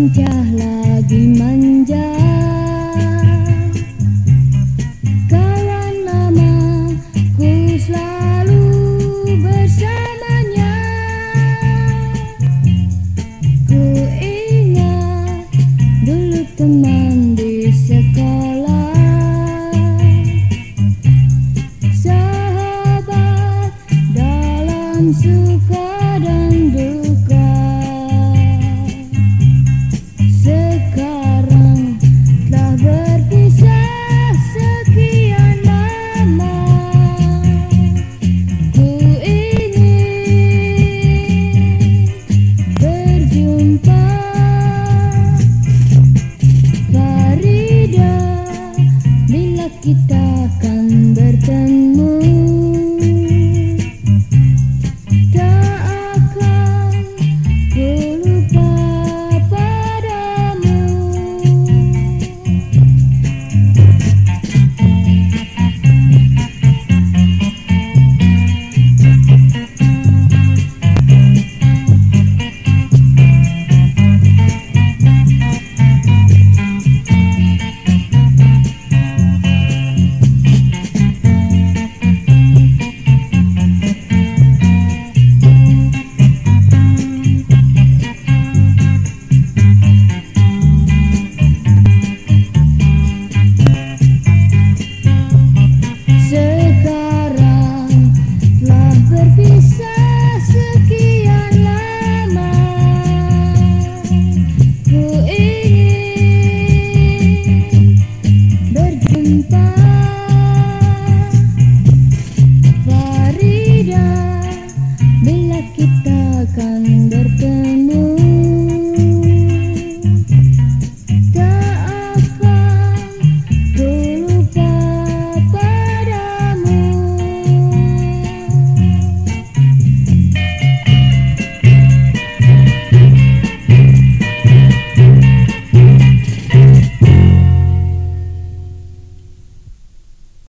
lincah lagi manja. Kawan lama ku selalu bersamanya. Ku ingat dulu teman di sekolah. Sahabat dalam suka dan duka kita akan bertemu